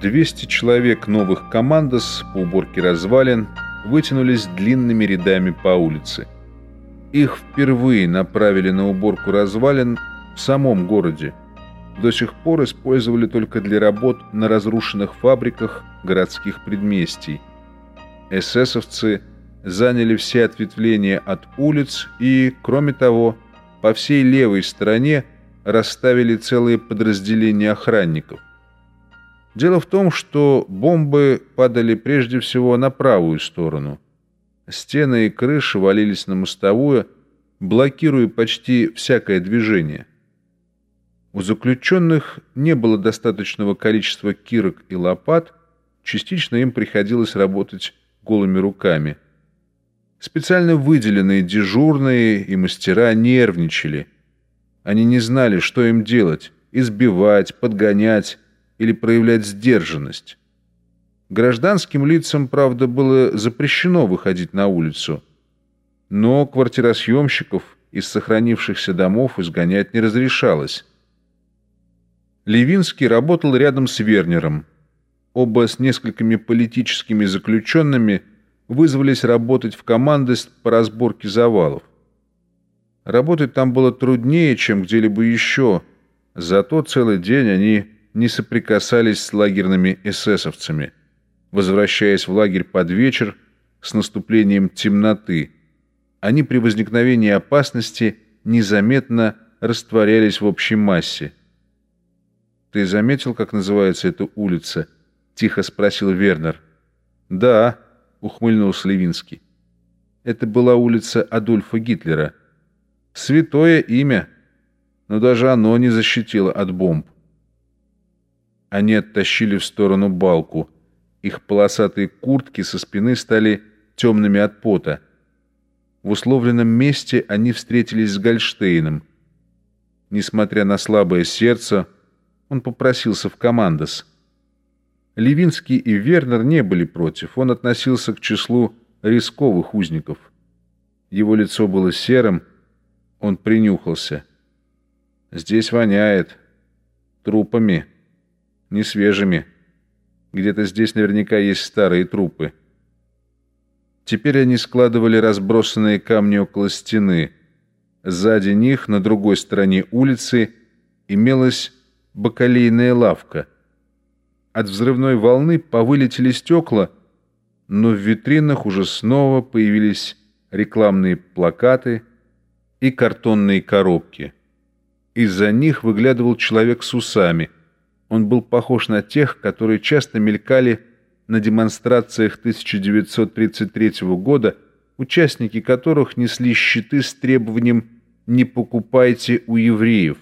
200 человек новых командос по уборке развалин вытянулись длинными рядами по улице. Их впервые направили на уборку развалин в самом городе. До сих пор использовали только для работ на разрушенных фабриках городских предместий. Эсэсовцы заняли все ответвления от улиц и, кроме того, по всей левой стороне расставили целые подразделения охранников. Дело в том, что бомбы падали прежде всего на правую сторону. Стены и крыши валились на мостовую, блокируя почти всякое движение. У заключенных не было достаточного количества кирок и лопат, частично им приходилось работать голыми руками. Специально выделенные дежурные и мастера нервничали. Они не знали, что им делать – избивать, подгонять или проявлять сдержанность. Гражданским лицам, правда, было запрещено выходить на улицу, но квартиросъемщиков из сохранившихся домов изгонять не разрешалось. Левинский работал рядом с Вернером – оба с несколькими политическими заключенными вызвались работать в командость по разборке завалов. Работать там было труднее, чем где-либо еще, зато целый день они не соприкасались с лагерными эсэсовцами, возвращаясь в лагерь под вечер с наступлением темноты. Они при возникновении опасности незаметно растворялись в общей массе. «Ты заметил, как называется эта улица?» тихо спросил Вернер. «Да», — ухмыльнулся Левинский. Это была улица Адольфа Гитлера. Святое имя, но даже оно не защитило от бомб. Они оттащили в сторону балку. Их полосатые куртки со спины стали темными от пота. В условленном месте они встретились с Гольштейном. Несмотря на слабое сердце, он попросился в командос — Левинский и Вернер не были против, он относился к числу рисковых узников. Его лицо было серым, он принюхался. Здесь воняет. Трупами. Не свежими. Где-то здесь наверняка есть старые трупы. Теперь они складывали разбросанные камни около стены. Сзади них, на другой стороне улицы, имелась бакалейная лавка — от взрывной волны повылетели стекла, но в витринах уже снова появились рекламные плакаты и картонные коробки. Из-за них выглядывал человек с усами. Он был похож на тех, которые часто мелькали на демонстрациях 1933 года, участники которых несли щиты с требованием «не покупайте у евреев».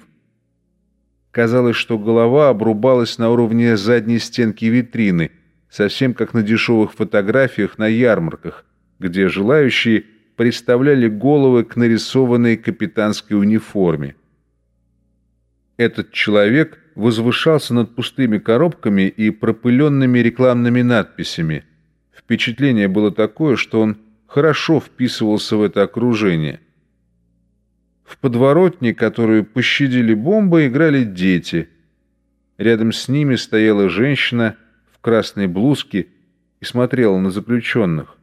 Казалось, что голова обрубалась на уровне задней стенки витрины, совсем как на дешевых фотографиях на ярмарках, где желающие представляли головы к нарисованной капитанской униформе. Этот человек возвышался над пустыми коробками и пропыленными рекламными надписями. Впечатление было такое, что он хорошо вписывался в это окружение. В подворотне, которую пощадили бомбы, играли дети. Рядом с ними стояла женщина в красной блузке и смотрела на заключенных.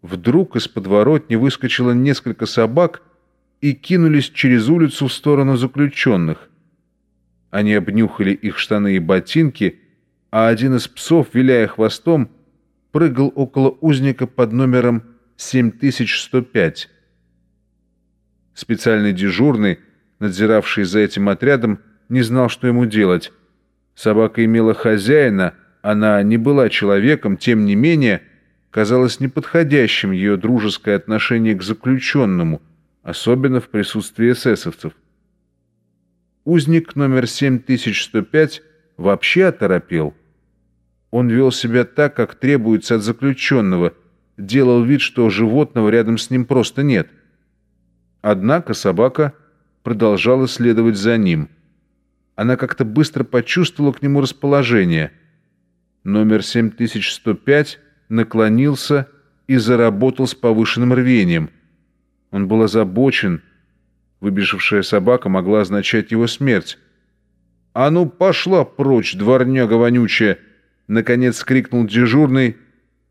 Вдруг из подворотни выскочило несколько собак и кинулись через улицу в сторону заключенных. Они обнюхали их штаны и ботинки, а один из псов, виляя хвостом, прыгал около узника под номером 7105. Специальный дежурный, надзиравший за этим отрядом, не знал, что ему делать. Собака имела хозяина, она не была человеком, тем не менее, казалось неподходящим ее дружеское отношение к заключенному, особенно в присутствии эсэсовцев. Узник номер 7105 вообще оторопел. Он вел себя так, как требуется от заключенного, делал вид, что животного рядом с ним просто нет – Однако собака продолжала следовать за ним. Она как-то быстро почувствовала к нему расположение. Номер 7105 наклонился и заработал с повышенным рвением. Он был озабочен. Выбежавшая собака могла означать его смерть. «А ну, пошла прочь, дворняга вонючая!» Наконец крикнул дежурный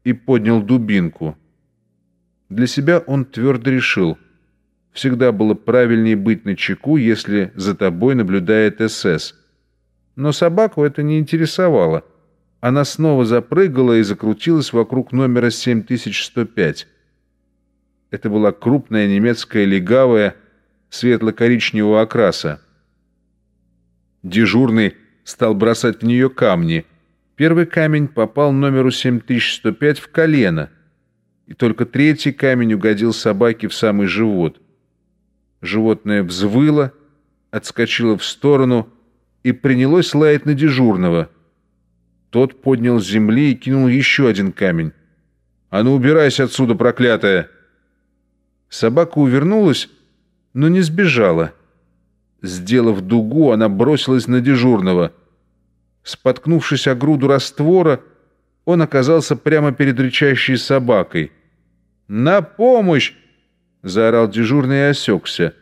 и поднял дубинку. Для себя он твердо решил. Всегда было правильнее быть на чеку, если за тобой наблюдает СС. Но собаку это не интересовало. Она снова запрыгала и закрутилась вокруг номера 7105. Это была крупная немецкая легавая светло-коричневого окраса. Дежурный стал бросать в нее камни. Первый камень попал номеру 7105 в колено, и только третий камень угодил собаке в самый живот. Животное взвыло, отскочило в сторону и принялось лаять на дежурного. Тот поднял с земли и кинул еще один камень. «А ну, убирайся отсюда, проклятая!» Собака увернулась, но не сбежала. Сделав дугу, она бросилась на дежурного. Споткнувшись о груду раствора, он оказался прямо перед рычащей собакой. «На помощь!» — заорал дежурный и осекся.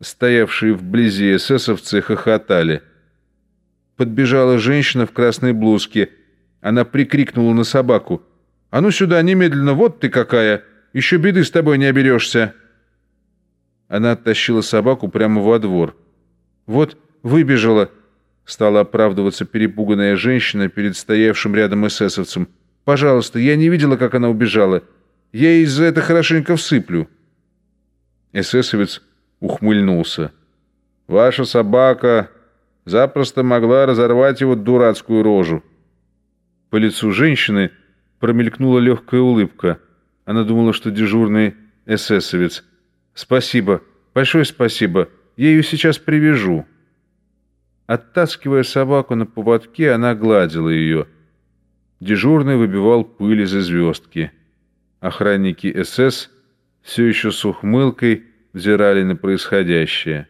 Стоявшие вблизи эсэсовцы хохотали. Подбежала женщина в красной блузке. Она прикрикнула на собаку. «А ну сюда, немедленно, вот ты какая! Еще беды с тобой не оберешься!» Она оттащила собаку прямо во двор. «Вот, выбежала!» Стала оправдываться перепуганная женщина перед стоявшим рядом эсэсовцем. «Пожалуйста, я не видела, как она убежала. Я ей за это хорошенько всыплю». Эсэсовец ухмыльнулся. «Ваша собака запросто могла разорвать его дурацкую рожу». По лицу женщины промелькнула легкая улыбка. Она думала, что дежурный эсэсовец – «Спасибо, большое спасибо. Я ее сейчас привяжу». Оттаскивая собаку на поводке, она гладила ее. Дежурный выбивал пыль из звездки. Охранники СС все еще с ухмылкой взирали на происходящее.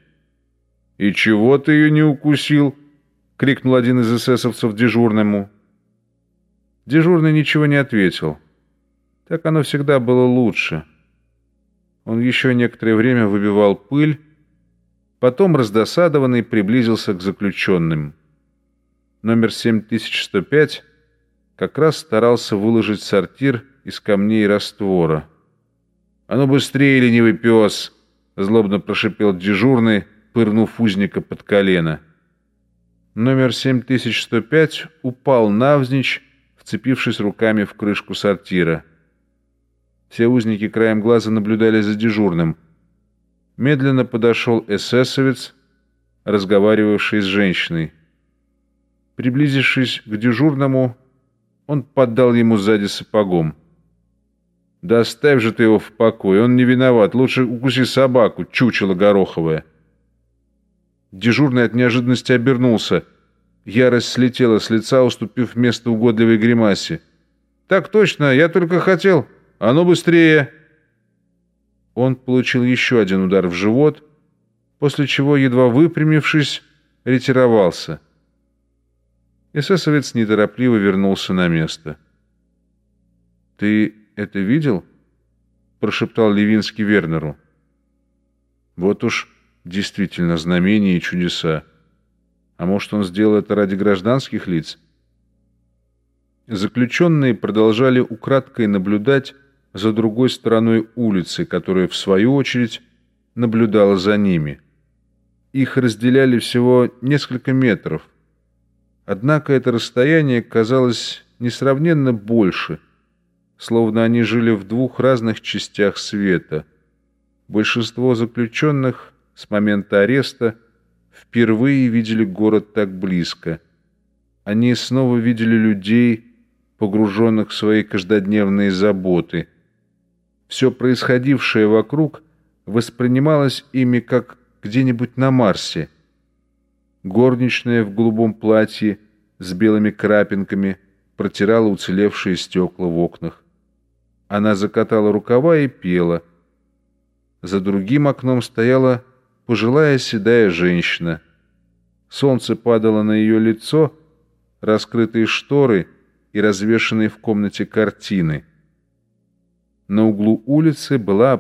«И чего ты ее не укусил?» — крикнул один из эсэсовцев дежурному. Дежурный ничего не ответил. Так оно всегда было лучше. Он еще некоторое время выбивал пыль, потом, раздосадованный, приблизился к заключенным. Номер 7105 как раз старался выложить сортир из камней раствора. «А ну быстрее, ленивый пес!» — злобно прошипел дежурный, пырнув узника под колено. Номер 7105 упал навзничь, вцепившись руками в крышку сортира. Все узники краем глаза наблюдали за дежурным. Медленно подошел эсэсовец, разговаривавший с женщиной. Приблизившись к дежурному, он поддал ему сзади сапогом. «Да оставь же ты его в покое, он не виноват, лучше укуси собаку, чучело гороховое». Дежурный от неожиданности обернулся. Ярость слетела с лица, уступив место угодливой гримасе. «Так точно, я только хотел...» «А ну быстрее!» Он получил еще один удар в живот, после чего, едва выпрямившись, ретировался. Эсэсовец неторопливо вернулся на место. «Ты это видел?» — прошептал Левинский Вернеру. «Вот уж действительно знамения и чудеса. А может, он сделал это ради гражданских лиц?» Заключенные продолжали украдкой наблюдать за другой стороной улицы, которая, в свою очередь, наблюдала за ними. Их разделяли всего несколько метров. Однако это расстояние казалось несравненно больше, словно они жили в двух разных частях света. Большинство заключенных с момента ареста впервые видели город так близко. Они снова видели людей, погруженных в свои каждодневные заботы – все происходившее вокруг воспринималось ими как где-нибудь на Марсе. Горничная в голубом платье с белыми крапинками протирала уцелевшие стекла в окнах. Она закатала рукава и пела. За другим окном стояла пожилая седая женщина. Солнце падало на ее лицо, раскрытые шторы и развешанные в комнате картины — на углу улицы была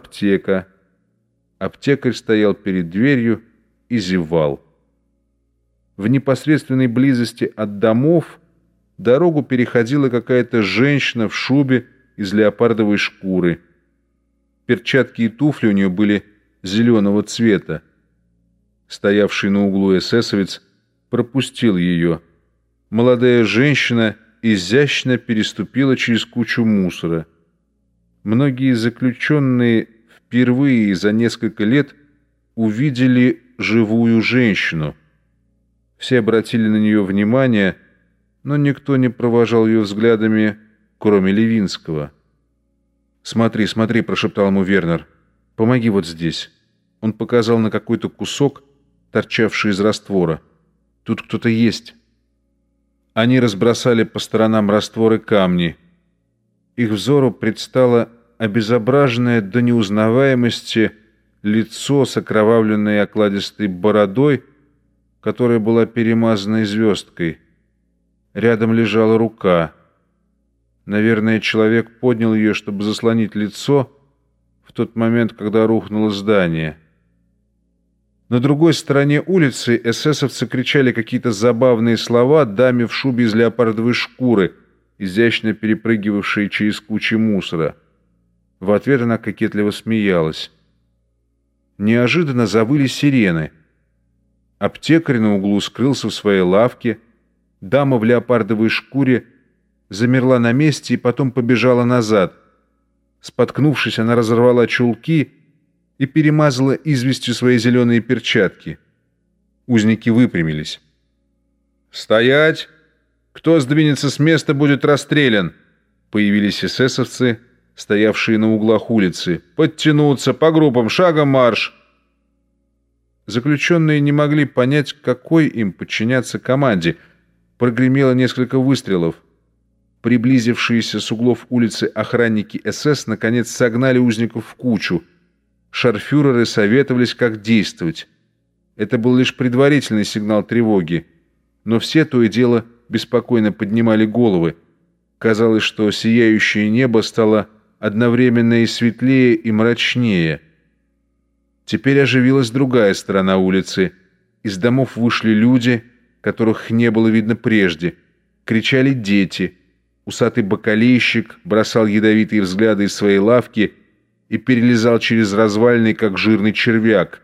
в непосредственной близости от домов дорогу переходила какая-то женщина в шубе из леопардовой шкуры. Перчатки и туфли у нее были зеленого цвета. Стоявший на углу эсэсовец пропустил ее. Молодая женщина изящно переступила через кучу мусора. Многие заключенные впервые за несколько лет увидели живую женщину. Все обратили на нее внимание, но никто не провожал ее взглядами, кроме Левинского. «Смотри, смотри», — прошептал ему Вернер, — «помоги вот здесь». Он показал на какой-то кусок, торчавший из раствора. «Тут кто-то есть». Они разбросали по сторонам растворы камни. Их взору предстало обезображенное до неузнаваемости лицо с окровавленной окладистой бородой, которая была перемазана звездкой. Рядом лежала рука. Наверное, человек поднял ее, чтобы заслонить лицо в тот момент, когда рухнуло здание. На другой стороне улицы эсэсовцы кричали какие-то забавные слова даме в шубе из леопардовой шкуры, изящно перепрыгивавшей через кучи мусора. В ответ она кокетливо смеялась. Неожиданно завыли сирены. Аптекарь на углу скрылся в своей лавке. Дама в леопардовой шкуре замерла на месте и потом побежала назад. Споткнувшись, она разорвала чулки и перемазала известью свои зеленые перчатки. Узники выпрямились. «Стоять! Кто сдвинется с места, будет расстрелян!» Появились эсэсовцы, стоявшие на углах улицы. «Подтянуться! По группам! Шагом марш!» Заключенные не могли понять, какой им подчиняться команде. Прогремело несколько выстрелов. Приблизившиеся с углов улицы охранники СС наконец согнали узников в кучу – шарфюреры советовались, как действовать. Это был лишь предварительный сигнал тревоги, но все то и дело беспокойно поднимали головы. Казалось, что сияющее небо стало одновременно и светлее, и мрачнее. Теперь оживилась другая сторона улицы. Из домов вышли люди, которых не было видно прежде. Кричали дети. Усатый бакалейщик бросал ядовитые взгляды из своей лавки – и перелезал через развалины, как жирный червяк.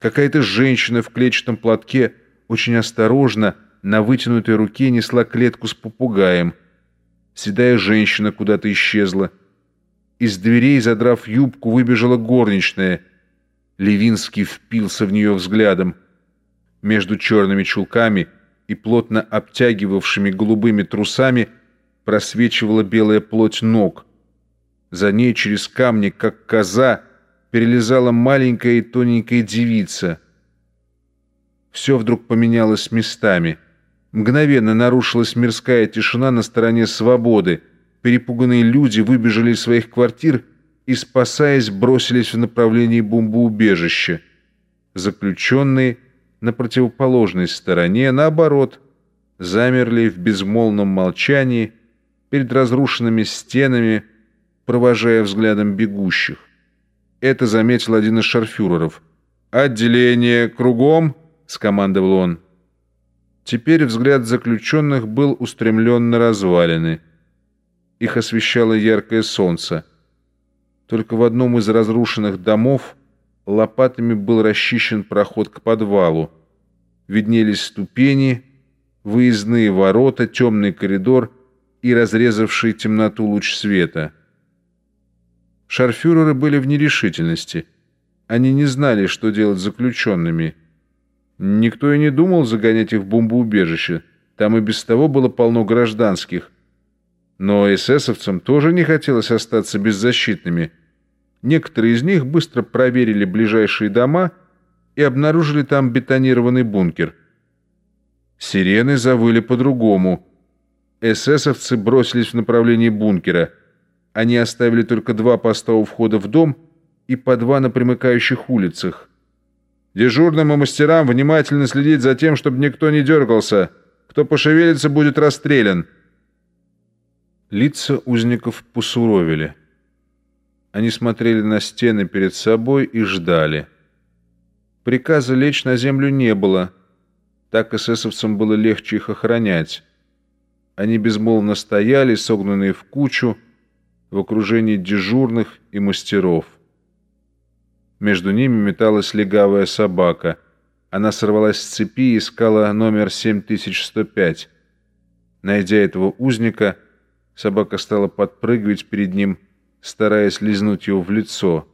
Какая-то женщина в клетчатом платке очень осторожно на вытянутой руке несла клетку с попугаем. Седая женщина куда-то исчезла. Из дверей, задрав юбку, выбежала горничная. Левинский впился в нее взглядом. Между черными чулками и плотно обтягивавшими голубыми трусами просвечивала белая плоть ног — за ней через камни, как коза, перелезала маленькая и тоненькая девица. Все вдруг поменялось местами. Мгновенно нарушилась мирская тишина на стороне свободы. Перепуганные люди выбежали из своих квартир и, спасаясь, бросились в направлении бомбоубежища. Заключенные на противоположной стороне, наоборот, замерли в безмолвном молчании перед разрушенными стенами, провожая взглядом бегущих. Это заметил один из шарфюреров. «Отделение кругом!» — скомандовал он. Теперь взгляд заключенных был устремлен на развалины. Их освещало яркое солнце. Только в одном из разрушенных домов лопатами был расчищен проход к подвалу. Виднелись ступени, выездные ворота, темный коридор и разрезавший темноту луч света — Шарфюреры были в нерешительности. Они не знали, что делать с заключенными. Никто и не думал загонять их в бомбоубежище. Там и без того было полно гражданских. Но эсэсовцам тоже не хотелось остаться беззащитными. Некоторые из них быстро проверили ближайшие дома и обнаружили там бетонированный бункер. Сирены завыли по-другому. Эсэсовцы бросились в направлении бункера – они оставили только два поста у входа в дом и по два на примыкающих улицах. Дежурным и мастерам внимательно следить за тем, чтобы никто не дергался. Кто пошевелится, будет расстрелян. Лица узников посуровили. Они смотрели на стены перед собой и ждали. Приказа лечь на землю не было. Так эсэсовцам было легче их охранять. Они безмолвно стояли, согнанные в кучу, в окружении дежурных и мастеров. Между ними металась легавая собака. Она сорвалась с цепи и искала номер 7105. Найдя этого узника, собака стала подпрыгивать перед ним, стараясь лизнуть его в лицо.